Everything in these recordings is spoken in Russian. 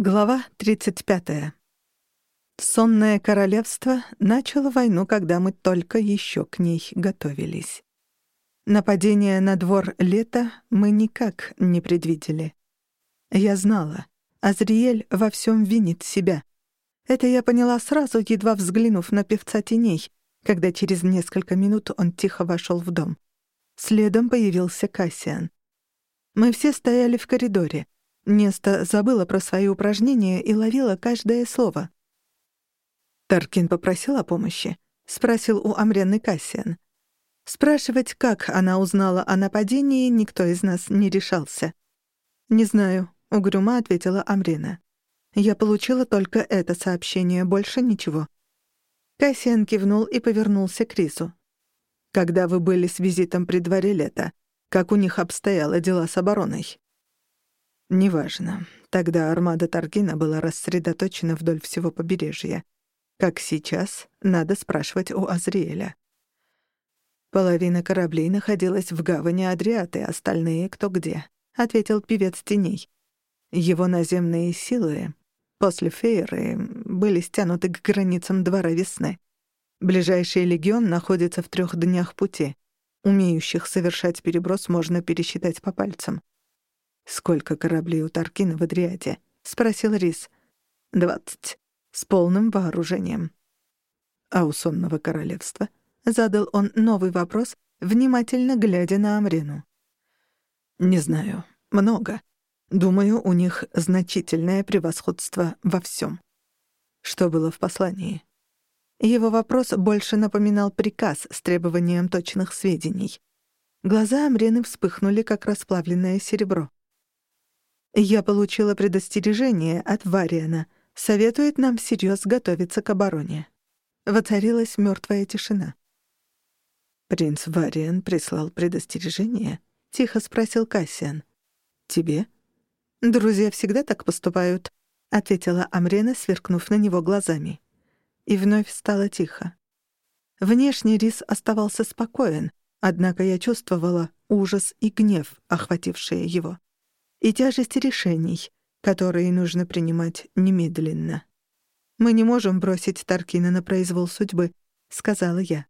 Глава 35. Сонное королевство начало войну, когда мы только еще к ней готовились. Нападение на двор лета мы никак не предвидели. Я знала, Азриэль во всем винит себя. Это я поняла сразу, едва взглянув на певца теней, когда через несколько минут он тихо вошел в дом. Следом появился Кассиан. Мы все стояли в коридоре — Неста забыла про свои упражнения и ловила каждое слово. Таркин попросил о помощи. Спросил у Амрены Кассиан. Спрашивать, как она узнала о нападении, никто из нас не решался. «Не знаю», — угрюмо ответила Амрена. «Я получила только это сообщение, больше ничего». Кассиан кивнул и повернулся к Рису. «Когда вы были с визитом при дворе лета, как у них обстояло дела с обороной?» Неважно. Тогда армада Таргина была рассредоточена вдоль всего побережья. Как сейчас, надо спрашивать у Азриэля. Половина кораблей находилась в гавани Адриаты, остальные кто где, — ответил певец теней. Его наземные силы после Фейры были стянуты к границам Двора Весны. Ближайший легион находится в трех днях пути. Умеющих совершать переброс можно пересчитать по пальцам. «Сколько кораблей у Таркина в Адриате?» — спросил Рис. «Двадцать. С полным вооружением». «А у сонного королевства?» — задал он новый вопрос, внимательно глядя на Амрину. «Не знаю. Много. Думаю, у них значительное превосходство во всем. Что было в послании?» Его вопрос больше напоминал приказ с требованием точных сведений. Глаза Амрены вспыхнули, как расплавленное серебро. Я получила предостережение от Вариана. Советует нам всерьез готовиться к обороне. Воцарилась мертвая тишина. «Принц Вариан прислал предостережение?» — тихо спросил Кассиан. «Тебе?» «Друзья всегда так поступают», — ответила Амрена, сверкнув на него глазами. И вновь стало тихо. Внешний Рис оставался спокоен, однако я чувствовала ужас и гнев, охватившие его и тяжесть решений, которые нужно принимать немедленно. «Мы не можем бросить Таркина на произвол судьбы», — сказала я.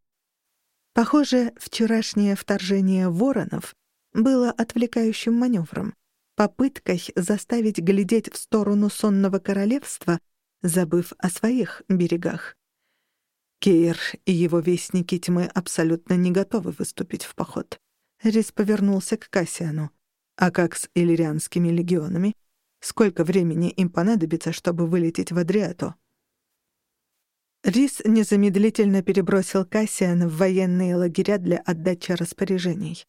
Похоже, вчерашнее вторжение воронов было отвлекающим маневром, попыткой заставить глядеть в сторону сонного королевства, забыв о своих берегах. Кейр и его вестники тьмы абсолютно не готовы выступить в поход. Рис повернулся к Кассиану. А как с иллирианскими легионами? Сколько времени им понадобится, чтобы вылететь в Адриату? Рис незамедлительно перебросил Кассиана в военные лагеря для отдачи распоряжений.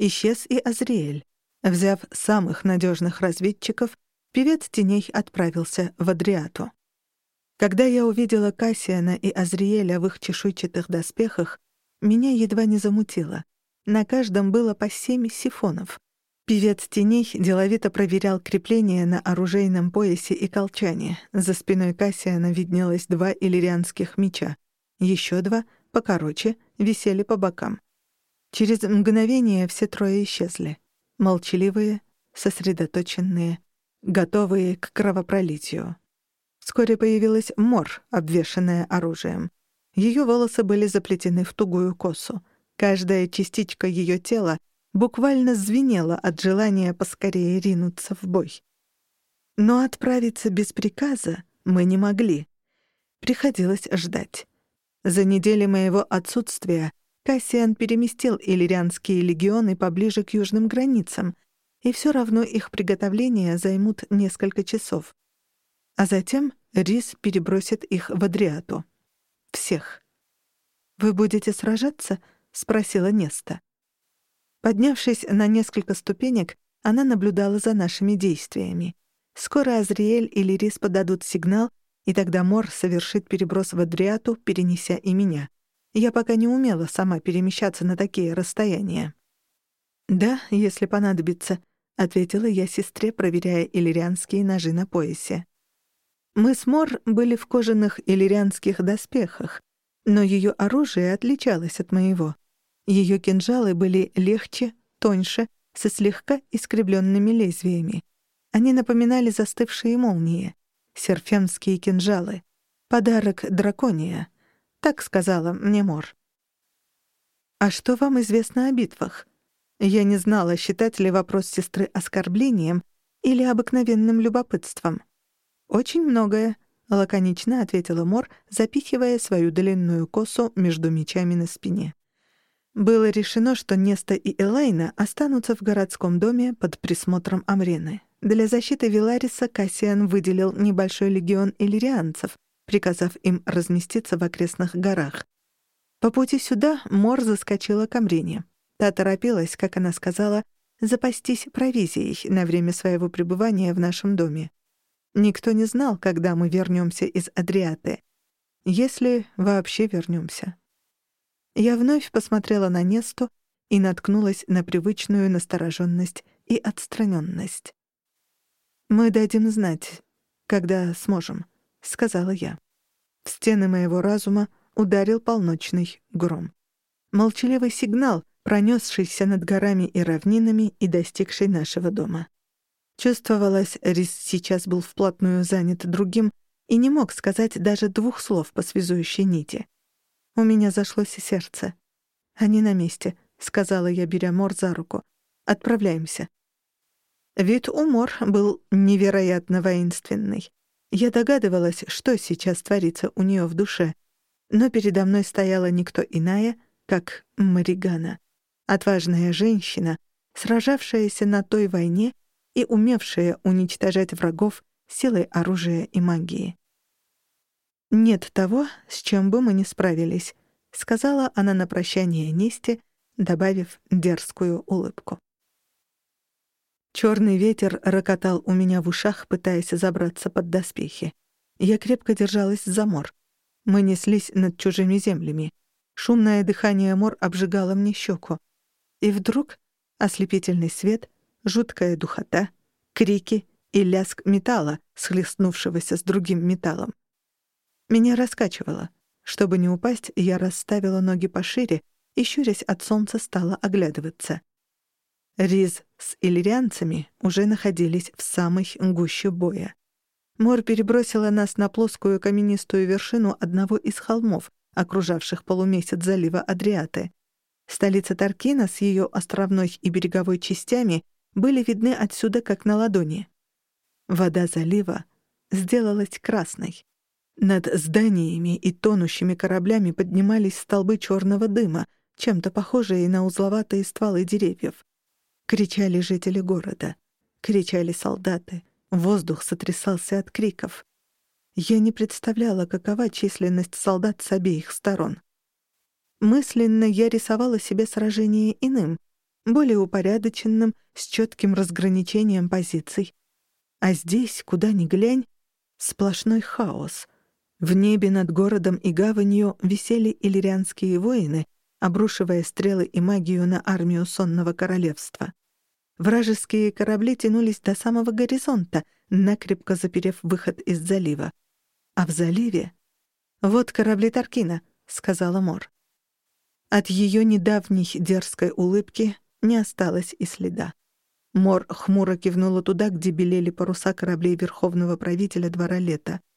Исчез и Азриэль. Взяв самых надежных разведчиков, певец теней отправился в Адриату. Когда я увидела Кассиана и Азриэля в их чешуйчатых доспехах, меня едва не замутило. На каждом было по семь сифонов. Певец теней деловито проверял крепления на оружейном поясе и колчане. За спиной Кассиана виднелось два иллирианских меча. Еще два, покороче, висели по бокам. Через мгновение все трое исчезли. Молчаливые, сосредоточенные, готовые к кровопролитию. Вскоре появилась Мор, обвешанная оружием. Ее волосы были заплетены в тугую косу. Каждая частичка ее тела — буквально звенело от желания поскорее ринуться в бой. Но отправиться без приказа мы не могли. Приходилось ждать. За недели моего отсутствия Кассиан переместил иллирианские легионы поближе к южным границам, и все равно их приготовления займут несколько часов. А затем Рис перебросит их в Адриату. Всех. «Вы будете сражаться?» — спросила Неста. Поднявшись на несколько ступенек, она наблюдала за нашими действиями. Скоро Азриэль и Лирис подадут сигнал, и тогда Мор совершит переброс в Адриату, перенеся и меня. Я пока не умела сама перемещаться на такие расстояния. «Да, если понадобится», — ответила я сестре, проверяя иллирианские ножи на поясе. Мы с Мор были в кожаных иллирианских доспехах, но ее оружие отличалось от моего. Ее кинжалы были легче, тоньше, со слегка искривленными лезвиями. Они напоминали застывшие молнии, серфемские кинжалы, подарок дракония. Так сказала мне Мор. «А что вам известно о битвах?» Я не знала, считать ли вопрос сестры оскорблением или обыкновенным любопытством. «Очень многое», — лаконично ответила Мор, запихивая свою длинную косу между мечами на спине. Было решено, что Неста и Элайна останутся в городском доме под присмотром Амрены. Для защиты Вилариса Кассиан выделил небольшой легион иллирианцев, приказав им разместиться в окрестных горах. По пути сюда Мор заскочила к Амрене. Та торопилась, как она сказала, запастись провизией на время своего пребывания в нашем доме. Никто не знал, когда мы вернемся из Адриаты. Если вообще вернемся. Я вновь посмотрела на Несту и наткнулась на привычную настороженность и отстраненность. «Мы дадим знать, когда сможем», — сказала я. В стены моего разума ударил полночный гром. Молчаливый сигнал, пронесшийся над горами и равнинами и достигший нашего дома. Чувствовалось, Рис сейчас был вплотную занят другим и не мог сказать даже двух слов по связующей нити. У меня зашлось сердце. «Они на месте», — сказала я, беря Мор за руку. «Отправляемся». Вид у Мор был невероятно воинственный. Я догадывалась, что сейчас творится у нее в душе, но передо мной стояла никто иная, как Маригана, отважная женщина, сражавшаяся на той войне и умевшая уничтожать врагов силой оружия и магии. «Нет того, с чем бы мы не справились», — сказала она на прощание Несте, добавив дерзкую улыбку. Черный ветер рокотал у меня в ушах, пытаясь забраться под доспехи. Я крепко держалась за мор. Мы неслись над чужими землями. Шумное дыхание мор обжигало мне щеку. И вдруг ослепительный свет, жуткая духота, крики и лязг металла, схлестнувшегося с другим металлом. Меня раскачивало. Чтобы не упасть, я расставила ноги пошире и, щурясь от солнца, стала оглядываться. Риз с иллирианцами уже находились в самой гуще боя. Мор перебросила нас на плоскую каменистую вершину одного из холмов, окружавших полумесяц залива Адриаты. Столица Таркина с ее островной и береговой частями были видны отсюда как на ладони. Вода залива сделалась красной. Над зданиями и тонущими кораблями поднимались столбы черного дыма, чем-то похожие на узловатые стволы деревьев. Кричали жители города. Кричали солдаты. Воздух сотрясался от криков. Я не представляла, какова численность солдат с обеих сторон. Мысленно я рисовала себе сражение иным, более упорядоченным, с четким разграничением позиций. А здесь, куда ни глянь, сплошной хаос — в небе над городом и гаванью висели иллирианские воины, обрушивая стрелы и магию на армию сонного королевства. Вражеские корабли тянулись до самого горизонта, накрепко заперев выход из залива. А в заливе... «Вот корабли Таркина», — сказала Мор. От ее недавней дерзкой улыбки не осталось и следа. Мор хмуро кивнула туда, где белели паруса кораблей верховного правителя двора лета —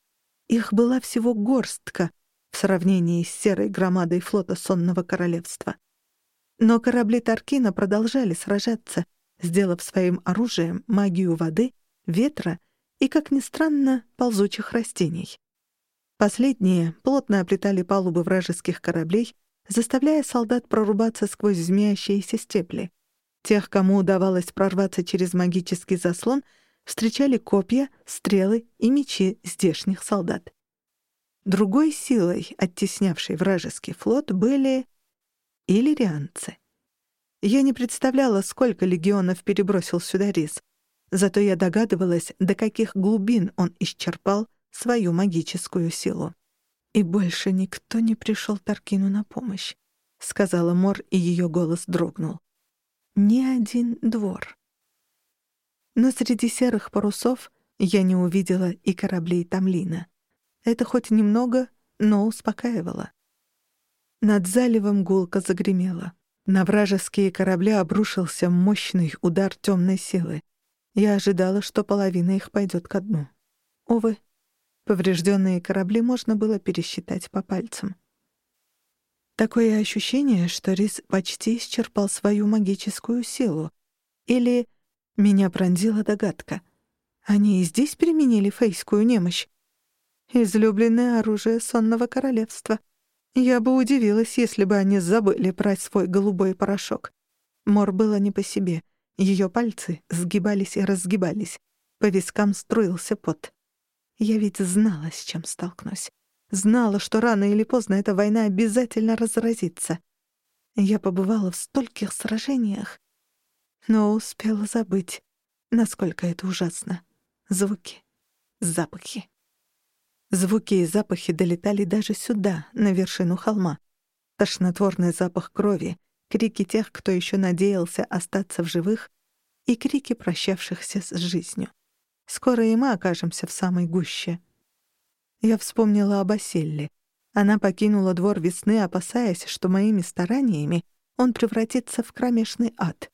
их была всего горстка в сравнении с серой громадой флота сонного королевства. Но корабли Таркина продолжали сражаться, сделав своим оружием магию воды, ветра и, как ни странно, ползучих растений. Последние плотно оплетали палубы вражеских кораблей, заставляя солдат прорубаться сквозь змеящиеся степли. Тех, кому удавалось прорваться через магический заслон — встречали копья, стрелы и мечи здешних солдат. Другой силой, оттеснявшей вражеский флот, были иллирианцы. Я не представляла, сколько легионов перебросил сюда Рис, зато я догадывалась, до каких глубин он исчерпал свою магическую силу. «И больше никто не пришел Таркину на помощь», — сказала Мор, и ее голос дрогнул. «Ни один двор». Но среди серых парусов я не увидела и кораблей Тамлина. Это хоть немного, но успокаивало. Над заливом гулко загремело. На вражеские корабли обрушился мощный удар темной силы. Я ожидала, что половина их пойдет ко дну. Увы, поврежденные корабли можно было пересчитать по пальцам. Такое ощущение, что Рис почти исчерпал свою магическую силу. Или меня пронзила догадка. Они и здесь применили фейскую немощь. Излюбленное оружие сонного королевства. Я бы удивилась, если бы они забыли про свой голубой порошок. Мор было не по себе. Ее пальцы сгибались и разгибались. По вискам струился пот. Я ведь знала, с чем столкнусь. Знала, что рано или поздно эта война обязательно разразится. Я побывала в стольких сражениях, но успела забыть, насколько это ужасно. Звуки, запахи. Звуки и запахи долетали даже сюда, на вершину холма. Тошнотворный запах крови, крики тех, кто еще надеялся остаться в живых, и крики прощавшихся с жизнью. Скоро и мы окажемся в самой гуще. Я вспомнила об Оселле. Она покинула двор весны, опасаясь, что моими стараниями он превратится в кромешный ад.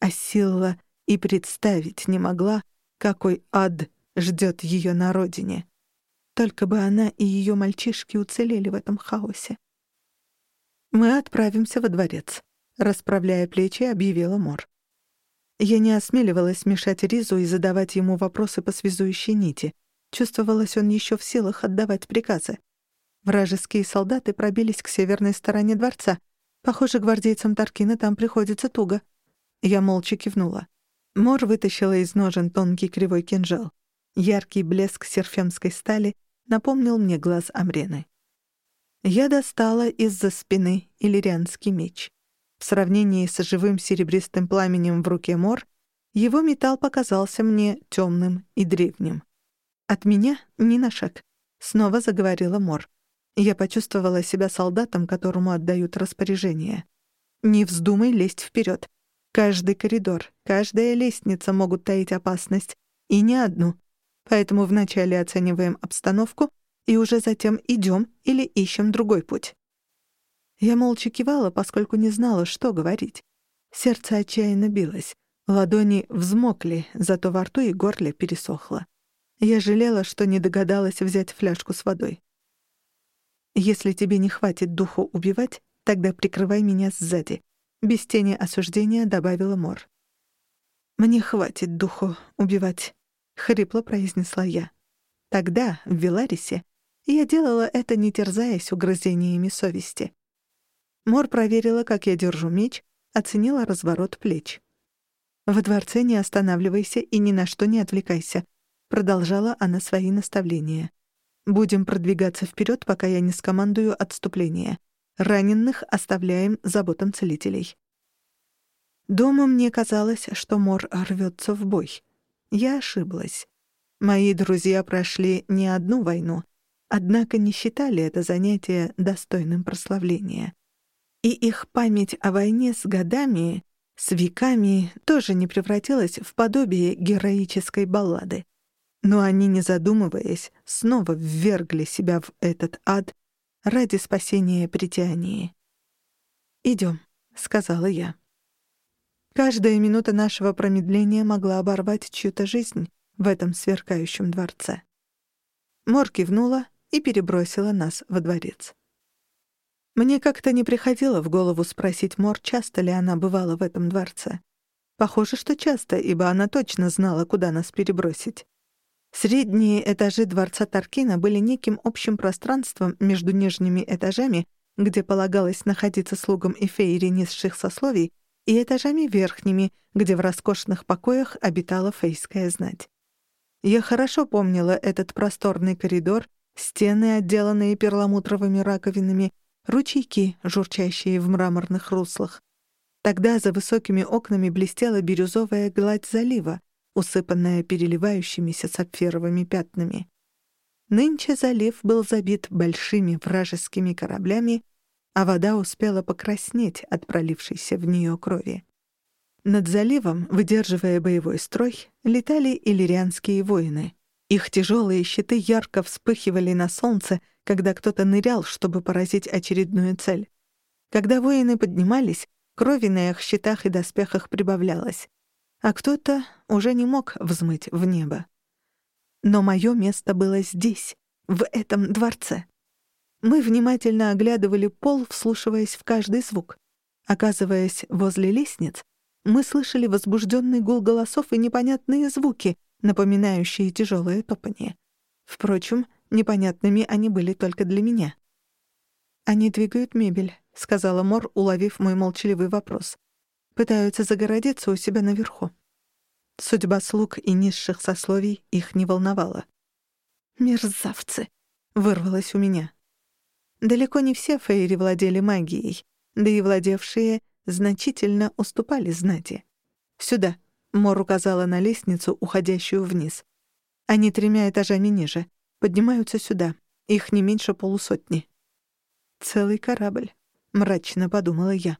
А Силла и представить не могла, какой ад ждет ее на родине. Только бы она и ее мальчишки уцелели в этом хаосе. «Мы отправимся во дворец», — расправляя плечи, объявила Мор. Я не осмеливалась мешать Ризу и задавать ему вопросы по связующей нити — Чувствовалось, он еще в силах отдавать приказы. Вражеские солдаты пробились к северной стороне дворца. Похоже, гвардейцам Таркина там приходится туго. Я молча кивнула. Мор вытащила из ножен тонкий кривой кинжал. Яркий блеск серфемской стали напомнил мне глаз Амрены. Я достала из-за спины иллирианский меч. В сравнении с живым серебристым пламенем в руке Мор, его металл показался мне темным и древним. «От меня ни на шаг», — снова заговорила Мор. Я почувствовала себя солдатом, которому отдают распоряжение. «Не вздумай лезть вперед. Каждый коридор, каждая лестница могут таить опасность, и не одну. Поэтому вначале оцениваем обстановку и уже затем идем или ищем другой путь». Я молча кивала, поскольку не знала, что говорить. Сердце отчаянно билось. Ладони взмокли, зато во рту и горле пересохло. Я жалела, что не догадалась взять фляжку с водой. «Если тебе не хватит духу убивать, тогда прикрывай меня сзади», — без тени осуждения добавила Мор. «Мне хватит духу убивать», — хрипло произнесла я. Тогда, в Веларисе, я делала это, не терзаясь угрызениями совести. Мор проверила, как я держу меч, оценила разворот плеч. «Во дворце не останавливайся и ни на что не отвлекайся», Продолжала она свои наставления. «Будем продвигаться вперед, пока я не скомандую отступление. Раненых оставляем заботам целителей». Дома мне казалось, что Мор рвется в бой. Я ошиблась. Мои друзья прошли не одну войну, однако не считали это занятие достойным прославления. И их память о войне с годами, с веками, тоже не превратилась в подобие героической баллады. Но они, не задумываясь, снова ввергли себя в этот ад ради спасения притянии. «Идем», — сказала я. Каждая минута нашего промедления могла оборвать чью-то жизнь в этом сверкающем дворце. Мор кивнула и перебросила нас во дворец. Мне как-то не приходило в голову спросить Мор, часто ли она бывала в этом дворце. Похоже, что часто, ибо она точно знала, куда нас перебросить. Средние этажи дворца Таркина были неким общим пространством между нижними этажами, где полагалось находиться слугам и фейри низших сословий, и этажами верхними, где в роскошных покоях обитала фейская знать. Я хорошо помнила этот просторный коридор, стены, отделанные перламутровыми раковинами, ручейки, журчащие в мраморных руслах. Тогда за высокими окнами блестела бирюзовая гладь залива, усыпанная переливающимися сапфировыми пятнами. Нынче залив был забит большими вражескими кораблями, а вода успела покраснеть от пролившейся в нее крови. Над заливом, выдерживая боевой строй, летали иллирианские воины. Их тяжелые щиты ярко вспыхивали на солнце, когда кто-то нырял, чтобы поразить очередную цель. Когда воины поднимались, крови на их щитах и доспехах прибавлялось а кто-то уже не мог взмыть в небо. Но мое место было здесь, в этом дворце. Мы внимательно оглядывали пол, вслушиваясь в каждый звук. Оказываясь возле лестниц, мы слышали возбужденный гул голосов и непонятные звуки, напоминающие тяжелое топание. Впрочем, непонятными они были только для меня. «Они двигают мебель», — сказала Мор, уловив мой молчаливый вопрос. «Пытаются загородиться у себя наверху». Судьба слуг и низших сословий их не волновала. «Мерзавцы!» — вырвалось у меня. Далеко не все фейри владели магией, да и владевшие значительно уступали знати. «Сюда», — Мор указала на лестницу, уходящую вниз. «Они тремя этажами ниже. Поднимаются сюда. Их не меньше полусотни». «Целый корабль», — мрачно подумала я.